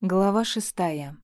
Глава шестая.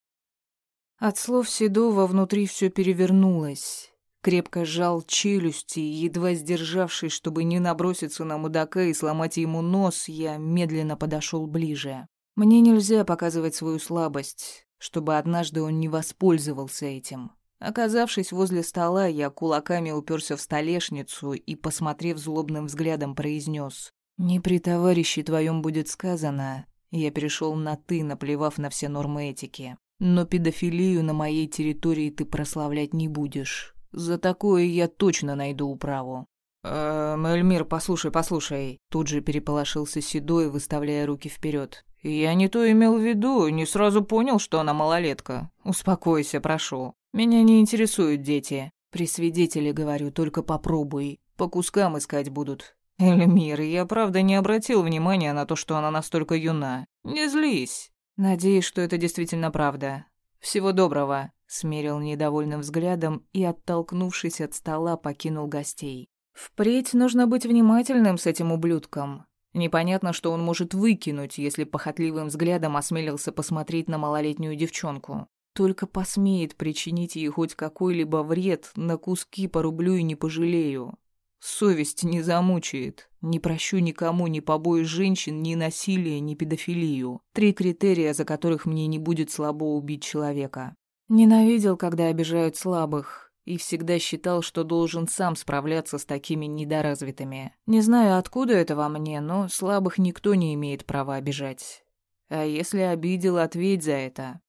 От слов Седова внутри все перевернулось. Крепко сжал челюсти, едва сдержавшись, чтобы не наброситься на мудака и сломать ему нос, я медленно подошел ближе. Мне нельзя показывать свою слабость, чтобы однажды он не воспользовался этим. Оказавшись возле стола, я кулаками уперся в столешницу и, посмотрев злобным взглядом, произнес: «Не при товарище твоем будет сказано, я перешел на «ты», наплевав на все нормы этики. Но педофилию на моей территории ты прославлять не будешь. За такое я точно найду управу. «Эм, Эльмир, послушай, послушай». Тут же переполошился Седой, выставляя руки вперед. «Я не то имел в виду, не сразу понял, что она малолетка. Успокойся, прошу. Меня не интересуют дети. При свидетеле говорю, только попробуй. По кускам искать будут. «Эльмир, я правда не обратил внимания на то, что она настолько юна. Не злись. Надеюсь, что это действительно правда. Всего доброго», — смерил недовольным взглядом и, оттолкнувшись от стола, покинул гостей. «Впредь нужно быть внимательным с этим ублюдком. Непонятно, что он может выкинуть, если похотливым взглядом осмелился посмотреть на малолетнюю девчонку. Только посмеет причинить ей хоть какой-либо вред, на куски порублю и не пожалею. Совесть не замучает. Не прощу никому ни побои женщин, ни насилия, ни педофилию. Три критерия, за которых мне не будет слабо убить человека. Ненавидел, когда обижают слабых, и всегда считал, что должен сам справляться с такими недоразвитыми. Не знаю, откуда это во мне, но слабых никто не имеет права обижать. А если обидел, ответь за это.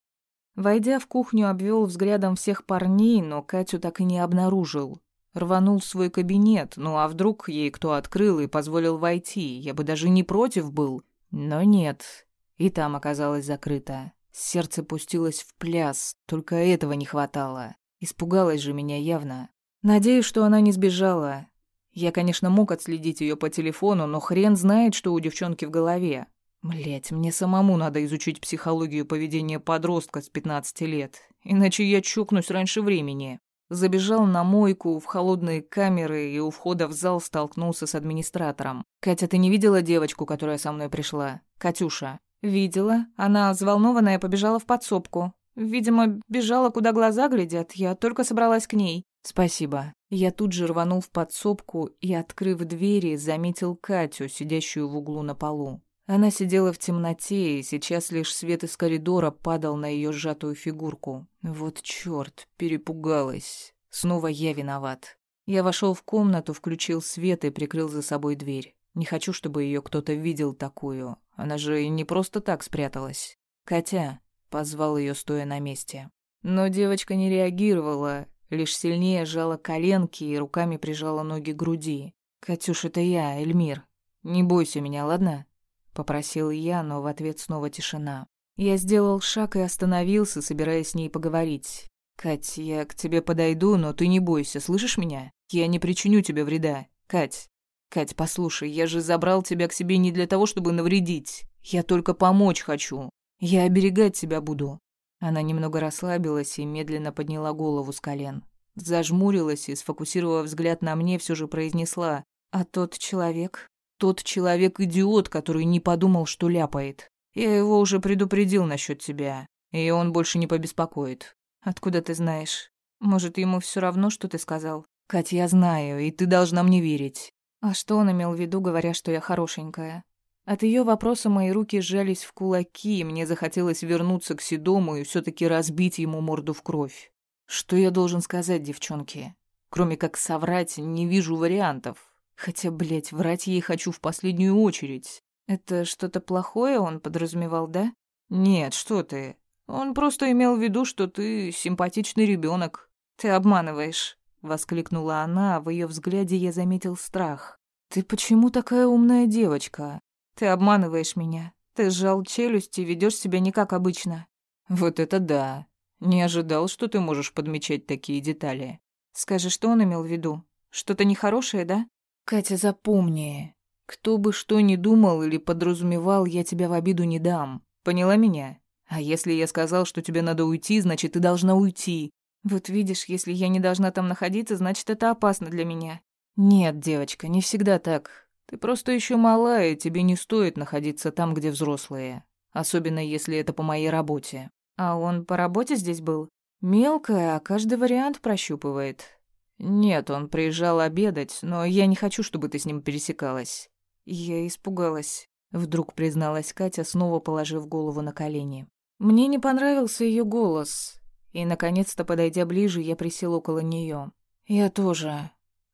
Войдя в кухню, обвел взглядом всех парней, но Катю так и не обнаружил. Рванул в свой кабинет, ну а вдруг ей кто открыл и позволил войти, я бы даже не против был. Но нет, и там оказалось закрыто. Сердце пустилось в пляс, только этого не хватало. Испугалась же меня явно. Надеюсь, что она не сбежала. Я, конечно, мог отследить ее по телефону, но хрен знает, что у девчонки в голове. Блять, мне самому надо изучить психологию поведения подростка с 15 лет, иначе я чукнусь раньше времени. Забежал на мойку, в холодные камеры и у входа в зал столкнулся с администратором. «Катя, ты не видела девочку, которая со мной пришла? Катюша?» «Видела. Она, взволнованная, побежала в подсобку. Видимо, бежала, куда глаза глядят. Я только собралась к ней». «Спасибо». Я тут же рванул в подсобку и, открыв двери, заметил Катю, сидящую в углу на полу. Она сидела в темноте, и сейчас лишь свет из коридора падал на ее сжатую фигурку. Вот чёрт, перепугалась. Снова я виноват. Я вошел в комнату, включил свет и прикрыл за собой дверь. Не хочу, чтобы ее кто-то видел такую. Она же не просто так спряталась. «Катя», — позвал ее, стоя на месте. Но девочка не реагировала, лишь сильнее сжала коленки и руками прижала ноги к груди. «Катюш, это я, Эльмир. Не бойся меня, ладно?» Попросил я, но в ответ снова тишина. Я сделал шаг и остановился, собираясь с ней поговорить. «Кать, я к тебе подойду, но ты не бойся, слышишь меня? Я не причиню тебе вреда. Кать, Кать, послушай, я же забрал тебя к себе не для того, чтобы навредить. Я только помочь хочу. Я оберегать тебя буду». Она немного расслабилась и медленно подняла голову с колен. Зажмурилась и, сфокусировав взгляд на мне, все же произнесла. «А тот человек? Тот человек-идиот, который не подумал, что ляпает. Я его уже предупредил насчет тебя, и он больше не побеспокоит. Откуда ты знаешь? Может, ему все равно, что ты сказал? Кать, я знаю, и ты должна мне верить. А что он имел в виду, говоря, что я хорошенькая? От ее вопроса мои руки сжались в кулаки, и мне захотелось вернуться к Седому и все таки разбить ему морду в кровь. Что я должен сказать девчонке? Кроме как соврать, не вижу вариантов. Хотя, блядь, врать ей хочу в последнюю очередь. Это что-то плохое он подразумевал, да? Нет, что ты. Он просто имел в виду, что ты симпатичный ребенок. Ты обманываешь, воскликнула она, а в ее взгляде я заметил страх. Ты почему такая умная девочка? Ты обманываешь меня. Ты сжал челюсть и ведешь себя не как обычно. Вот это да. Не ожидал, что ты можешь подмечать такие детали. Скажи, что он имел в виду? Что-то нехорошее, да? «Катя, запомни, кто бы что ни думал или подразумевал, я тебя в обиду не дам. Поняла меня? А если я сказал, что тебе надо уйти, значит, ты должна уйти. Вот видишь, если я не должна там находиться, значит, это опасно для меня». «Нет, девочка, не всегда так. Ты просто еще мала, и тебе не стоит находиться там, где взрослые. особенно если это по моей работе. А он по работе здесь был? Мелкая, а каждый вариант прощупывает. Нет, он приезжал обедать, но я не хочу, чтобы ты с ним пересекалась. Я испугалась. Вдруг призналась Катя, снова положив голову на колени. Мне не понравился ее голос, и, наконец-то, подойдя ближе, я присел около нее. «Я тоже.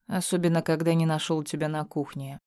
Особенно, когда не нашел тебя на кухне».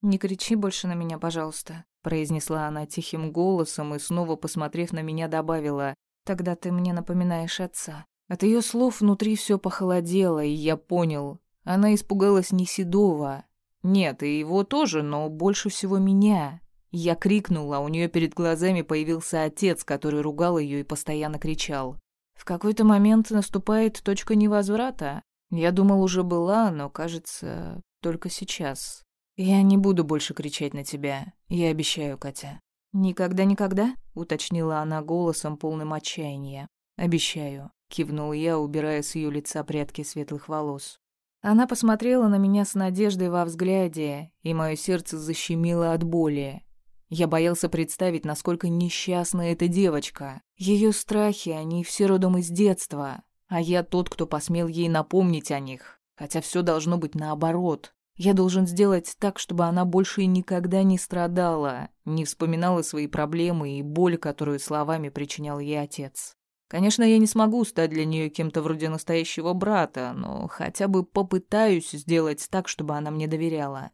«Не кричи больше на меня, пожалуйста», — произнесла она тихим голосом и, снова посмотрев на меня, добавила, «Тогда ты мне напоминаешь отца». От ее слов внутри все похолодело, и я понял. Она испугалась не Седова. Нет, и его тоже, но больше всего меня. Я крикнула, у нее перед глазами появился отец, который ругал ее и постоянно кричал. В какой-то момент наступает точка невозврата. Я думал, уже была, но, кажется, только сейчас. Я не буду больше кричать на тебя. Я обещаю, Катя. «Никогда-никогда?» — уточнила она голосом, полным отчаяния. «Обещаю», — кивнул я, убирая с ее лица прядки светлых волос. Она посмотрела на меня с надеждой во взгляде, и мое сердце защемило от боли. Я боялся представить, насколько несчастна эта девочка. Ее страхи, они все родом из детства. А я тот, кто посмел ей напомнить о них. Хотя все должно быть наоборот. Я должен сделать так, чтобы она больше никогда не страдала, не вспоминала свои проблемы и боль, которую словами причинял ей отец. Конечно, я не смогу стать для нее кем-то вроде настоящего брата, но хотя бы попытаюсь сделать так, чтобы она мне доверяла.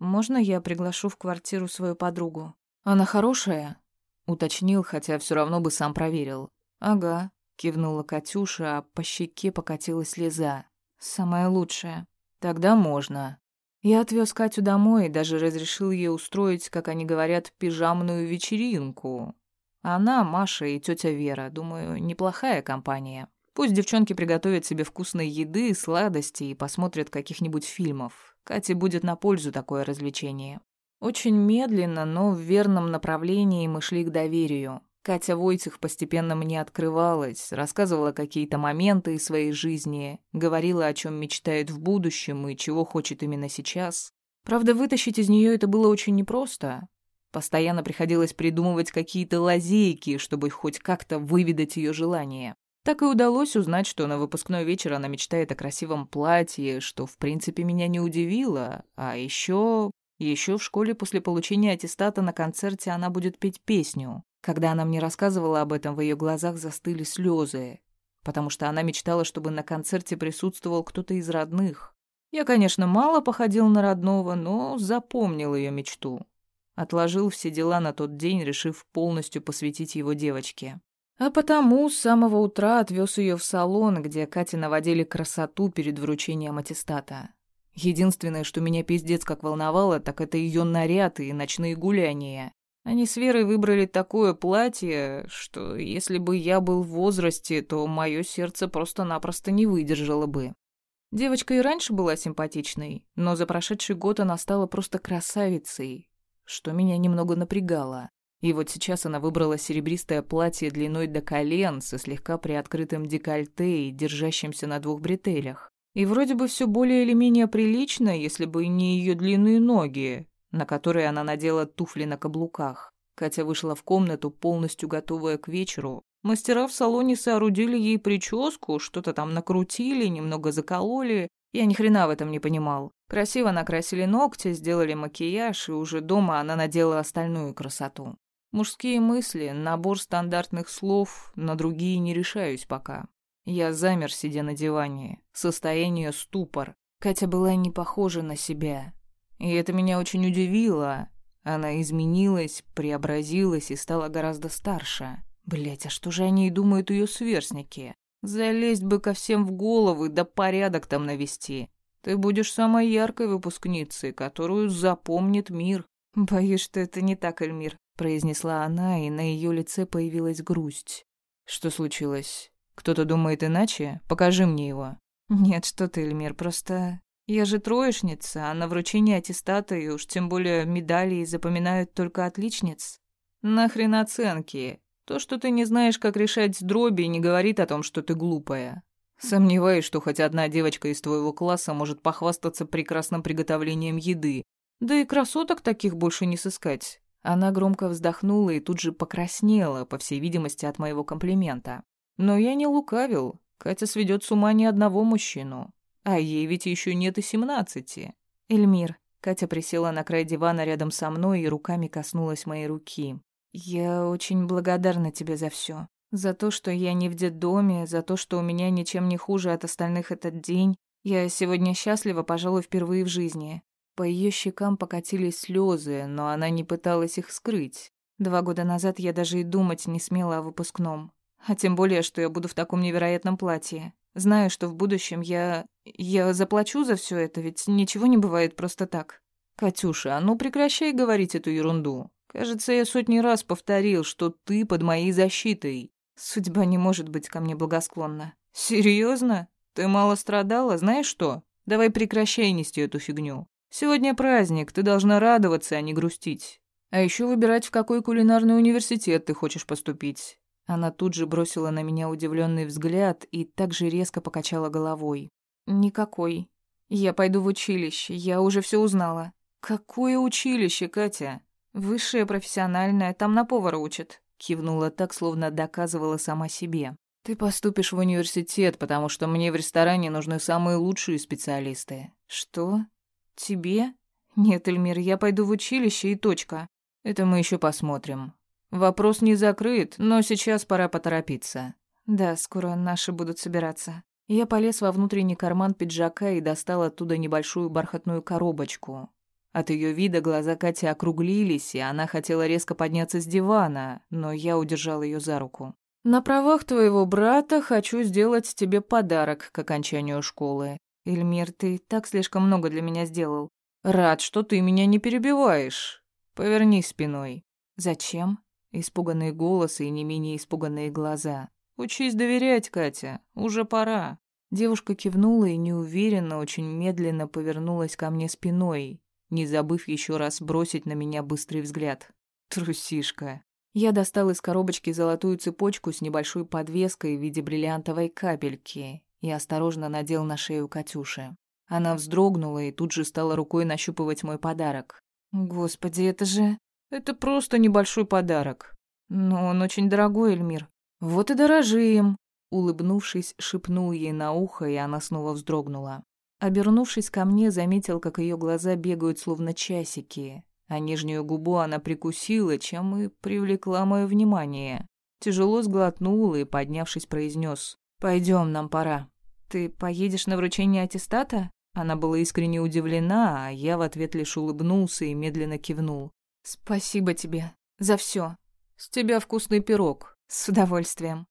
«Можно я приглашу в квартиру свою подругу?» «Она хорошая?» — уточнил, хотя все равно бы сам проверил. «Ага», — кивнула Катюша, а по щеке покатилась слеза. «Самая лучшая». «Тогда можно». Я отвез Катю домой и даже разрешил ей устроить, как они говорят, пижамную вечеринку. Она, Маша и тетя Вера, думаю, неплохая компания. Пусть девчонки приготовят себе вкусной еды, сладости и посмотрят каких-нибудь фильмов. Кате будет на пользу такое развлечение. Очень медленно, но в верном направлении мы шли к доверию. Катя Войцех постепенно мне открывалась, рассказывала какие-то моменты из своей жизни, говорила, о чем мечтает в будущем и чего хочет именно сейчас. Правда, вытащить из нее это было очень непросто. Постоянно приходилось придумывать какие-то лазейки, чтобы хоть как-то выведать ее желание. Так и удалось узнать, что на выпускной вечер она мечтает о красивом платье, что, в принципе, меня не удивило. А еще... Еще в школе после получения аттестата на концерте она будет петь песню. Когда она мне рассказывала об этом, в ее глазах застыли слезы, потому что она мечтала, чтобы на концерте присутствовал кто-то из родных. Я, конечно, мало походил на родного, но запомнил ее мечту. Отложил все дела на тот день, решив полностью посвятить его девочке. А потому с самого утра отвез ее в салон, где Кате наводили красоту перед вручением аттестата. Единственное, что меня пиздец как волновало, так это ее наряд и ночные гуляния. Они с Верой выбрали такое платье, что если бы я был в возрасте, то мое сердце просто-напросто не выдержало бы. Девочка и раньше была симпатичной, но за прошедший год она стала просто красавицей, что меня немного напрягало. И вот сейчас она выбрала серебристое платье длиной до колен со слегка приоткрытым декольте и держащимся на двух бретелях. И вроде бы все более или менее прилично, если бы не ее длинные ноги, на которые она надела туфли на каблуках. Катя вышла в комнату, полностью готовая к вечеру. Мастера в салоне соорудили ей прическу, что-то там накрутили, немного закололи. Я ни хрена в этом не понимал. Красиво накрасили ногти, сделали макияж, и уже дома она надела остальную красоту. Мужские мысли, набор стандартных слов, на другие не решаюсь пока. Я замер, сидя на диване. Состояние ступор. Катя была не похожа на себя. И это меня очень удивило. Она изменилась, преобразилась и стала гораздо старше. Блять, а что же они и думают ее сверстники? Залезть бы ко всем в головы, да порядок там навести. Ты будешь самой яркой выпускницей, которую запомнит мир. Боюсь, что это не так, Эльмир произнесла она, и на ее лице появилась грусть. Что случилось? Кто-то думает иначе? Покажи мне его. Нет, что ты, Эльмир, просто я же троечница, а на вручение аттестата и уж тем более медалей запоминают только отличниц. Нахрен оценки? То, что ты не знаешь, как решать дроби, не говорит о том, что ты глупая. Сомневаюсь, что хоть одна девочка из твоего класса может похвастаться прекрасным приготовлением еды. Да и красоток таких больше не сыскать. Она громко вздохнула и тут же покраснела, по всей видимости, от моего комплимента. Но я не лукавил. Катя сведет с ума ни одного мужчину. А ей ведь еще нет и семнадцати. Эльмир. Катя присела на край дивана рядом со мной и руками коснулась моей руки. Я очень благодарна тебе за все. За то, что я не в детдоме, за то, что у меня ничем не хуже от остальных этот день. Я сегодня счастлива, пожалуй, впервые в жизни. По ее щекам покатились слезы, но она не пыталась их скрыть. Два года назад я даже и думать не смела о выпускном. А тем более, что я буду в таком невероятном платье. Знаю, что в будущем я... Я заплачу за все это, ведь ничего не бывает просто так. Катюша, а ну прекращай говорить эту ерунду. Кажется, я сотни раз повторил, что ты под моей защитой. Судьба не может быть ко мне благосклонна. Серьезно? Ты мало страдала, знаешь что? Давай прекращай нести эту фигню. Сегодня праздник, ты должна радоваться, а не грустить. А еще выбирать, в какой кулинарный университет ты хочешь поступить. Она тут же бросила на меня удивленный взгляд и также резко покачала головой. Никакой. Я пойду в училище, я уже все узнала. Какое училище, Катя? Высшее профессиональное, там на повара учат. Кивнула так, словно доказывала сама себе. Ты поступишь в университет, потому что мне в ресторане нужны самые лучшие специалисты. Что? «Тебе? Нет, Эльмир, я пойду в училище и точка». «Это мы еще посмотрим. Вопрос не закрыт, но сейчас пора поторопиться». «Да, скоро наши будут собираться». Я полез во внутренний карман пиджака и достал оттуда небольшую бархатную коробочку. От ее вида глаза Кати округлились, и она хотела резко подняться с дивана, но я удержал ее за руку. «На правах твоего брата хочу сделать тебе подарок к окончанию школы. «Эльмир, ты так слишком много для меня сделал». «Рад, что ты меня не перебиваешь. Повернись спиной». «Зачем?» Испуганные голосы и не менее испуганные глаза. «Учись доверять, Катя. Уже пора». Девушка кивнула и неуверенно, очень медленно повернулась ко мне спиной, не забыв еще раз бросить на меня быстрый взгляд. Трусишка. Я достал из коробочки золотую цепочку с небольшой подвеской в виде бриллиантовой капельки и осторожно надел на шею Катюши. Она вздрогнула и тут же стала рукой нащупывать мой подарок. «Господи, это же... Это просто небольшой подарок. Но он очень дорогой, Эльмир». «Вот и дорожи им!» Улыбнувшись, шепнул ей на ухо, и она снова вздрогнула. Обернувшись ко мне, заметил, как ее глаза бегают словно часики, а нижнюю губу она прикусила, чем и привлекла мое внимание. Тяжело сглотнула и, поднявшись, произнес: Пойдем, нам пора. Ты поедешь на вручение аттестата? Она была искренне удивлена, а я в ответ лишь улыбнулся и медленно кивнул. Спасибо тебе за все. С тебя вкусный пирог. С удовольствием.